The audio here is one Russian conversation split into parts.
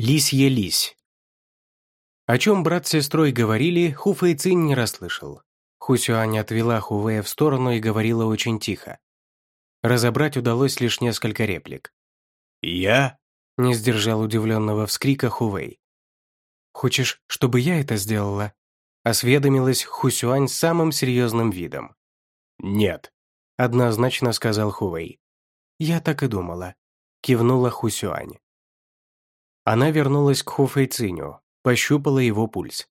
Лисье лись. О чем брат с сестрой говорили, Ху Фэйцин не расслышал. Хусюань отвела Хувея в сторону и говорила очень тихо. Разобрать удалось лишь несколько реплик. «Я?» – не сдержал удивленного вскрика Хувей. «Хочешь, чтобы я это сделала?» – осведомилась Хусюань с самым серьезным видом. «Нет», – однозначно сказал Хувей. «Я так и думала», – кивнула Хусюань. Она вернулась к Хуфэйциню, пощупала его пульс.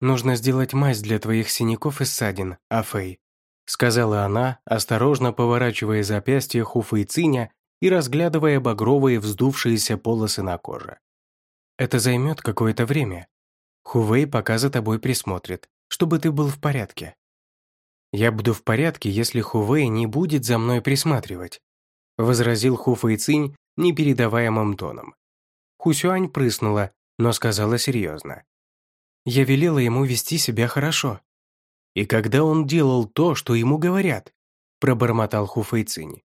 «Нужно сделать мазь для твоих синяков и ссадин, Афэй», сказала она, осторожно поворачивая запястье Хуфэйциня и разглядывая багровые вздувшиеся полосы на коже. «Это займет какое-то время. Хувей пока за тобой присмотрит, чтобы ты был в порядке». «Я буду в порядке, если Хувей не будет за мной присматривать», возразил Хуфэйцинь непередаваемым тоном. Хусюань прыснула, но сказала серьезно. «Я велела ему вести себя хорошо». «И когда он делал то, что ему говорят?» пробормотал Хуфэйцинь.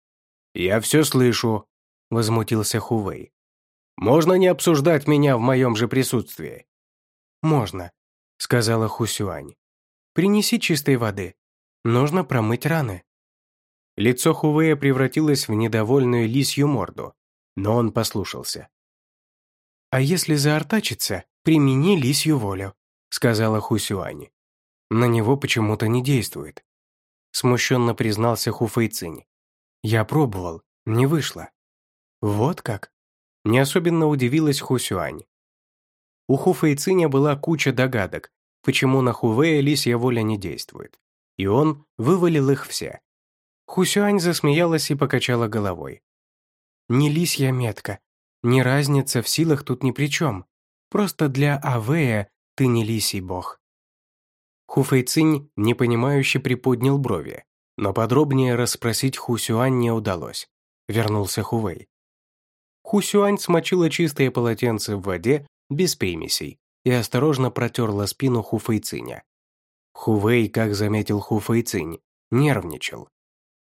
«Я все слышу», — возмутился Хувей. «Можно не обсуждать меня в моем же присутствии?» «Можно», — сказала Хусюань. «Принеси чистой воды. Нужно промыть раны». Лицо Хувея превратилось в недовольную лисью морду, но он послушался. «А если заортачиться, примени лисью волю», — сказала Хусюань. На него почему-то не действует. Смущенно признался Хуфэйцинь. «Я пробовал, не вышло». «Вот как?» Не особенно удивилась Хусюань. У Хуфэйциня была куча догадок, почему на Хувея лисья воля не действует. И он вывалил их все. Хусюань засмеялась и покачала головой. «Не лисья метка, ни разница в силах тут ни при чем. Просто для Авея ты не лисий бог». Хуфэйцинь непонимающе приподнял брови, но подробнее расспросить Хусюань не удалось. Вернулся Хувей. Хусюань смочила чистое полотенце в воде без примесей и осторожно протерла спину Хуфэйциня. Хувей, как заметил Хуфэйцинь, нервничал.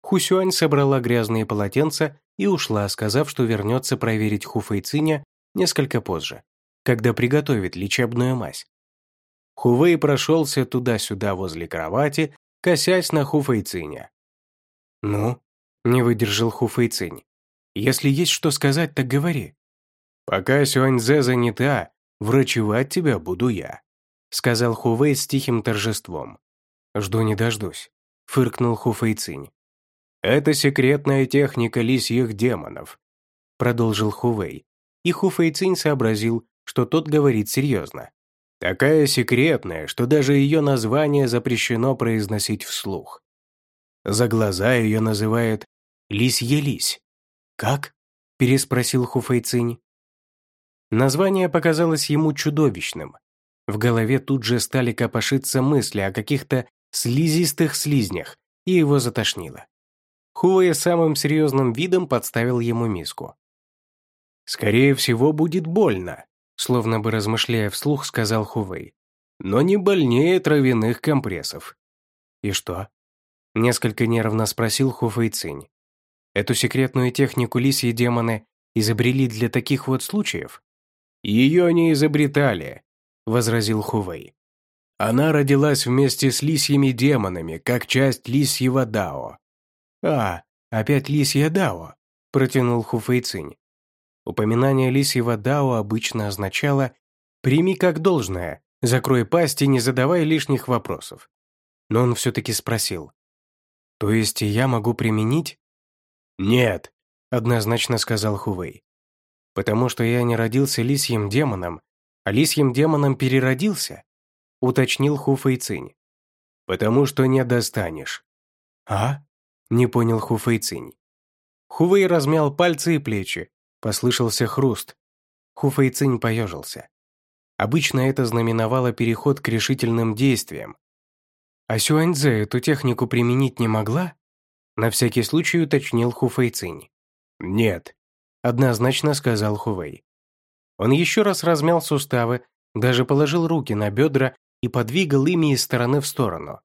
Хусюань собрала грязные полотенца и ушла, сказав, что вернется проверить Хуфэйциня несколько позже, когда приготовит лечебную мазь. Хувей прошелся туда-сюда возле кровати, косясь на Хуфэйциня. «Ну?» – не выдержал Хуфэйцинь. «Если есть что сказать, так говори». «Пока Сюаньзе занята, врачевать тебя буду я», – сказал Хувей с тихим торжеством. «Жду не дождусь», – фыркнул Хуфэйцинь. «Это секретная техника лисьих демонов», — продолжил Хувей. И Хуфэйцинь сообразил, что тот говорит серьезно. «Такая секретная, что даже ее название запрещено произносить вслух. За глаза ее называют «лисье-лись». «Как?» — переспросил Хуфэйцинь. Название показалось ему чудовищным. В голове тут же стали копошиться мысли о каких-то слизистых слизнях, и его затошнило. Хуэ самым серьезным видом подставил ему миску. «Скорее всего, будет больно», словно бы размышляя вслух, сказал Хувей. «Но не больнее травяных компрессов». «И что?» Несколько нервно спросил Хуфэй Цинь. «Эту секретную технику лисьи демоны изобрели для таких вот случаев?» «Ее не изобретали», — возразил Хувей. «Она родилась вместе с лисьими демонами, как часть лисьего дао. «А, опять лисья дао», – протянул Хуфэйцинь. Упоминание лисьего дао обычно означало «прими как должное, закрой пасть и не задавай лишних вопросов». Но он все-таки спросил. «То есть я могу применить?» «Нет», – однозначно сказал Хувей. «Потому что я не родился лисьим демоном, а лисьим демоном переродился?» – уточнил Хуфэйцинь. «Потому что не достанешь». «А?» Не понял Хуфэйцинь. Хувей размял пальцы и плечи. Послышался хруст. Хуфэйцинь поежился. Обычно это знаменовало переход к решительным действиям. А Сюаньцзе эту технику применить не могла? На всякий случай уточнил Хуфэйцинь. «Нет», — однозначно сказал Хувей. Он еще раз размял суставы, даже положил руки на бедра и подвигал ими из стороны в сторону.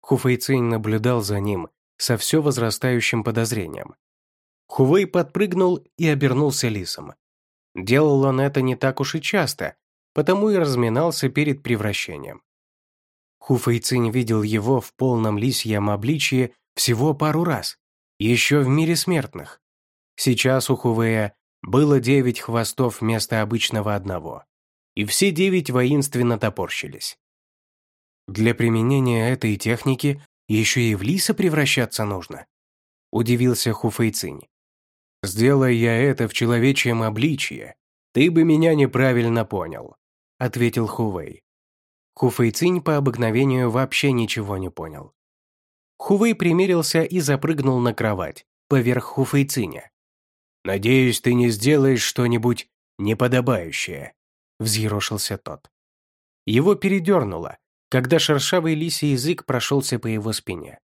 Хуфэйцинь наблюдал за ним, со все возрастающим подозрением. Хувей подпрыгнул и обернулся лисом. Делал он это не так уж и часто, потому и разминался перед превращением. Хуфэйцинь видел его в полном лисьем обличье всего пару раз, еще в мире смертных. Сейчас у Хувея было девять хвостов вместо обычного одного, и все девять воинственно топорщились. Для применения этой техники еще и в лиса превращаться нужно, удивился Хуфэйцинь. «Сделай я это в человечьем обличье, ты бы меня неправильно понял», ответил Хувей. Хуфэйцинь по обыкновению вообще ничего не понял. Хувей примерился и запрыгнул на кровать, поверх Хуфэйциня. «Надеюсь, ты не сделаешь что-нибудь неподобающее», — взъерошился тот. Его передернуло, когда шершавый лисий язык прошелся по его спине.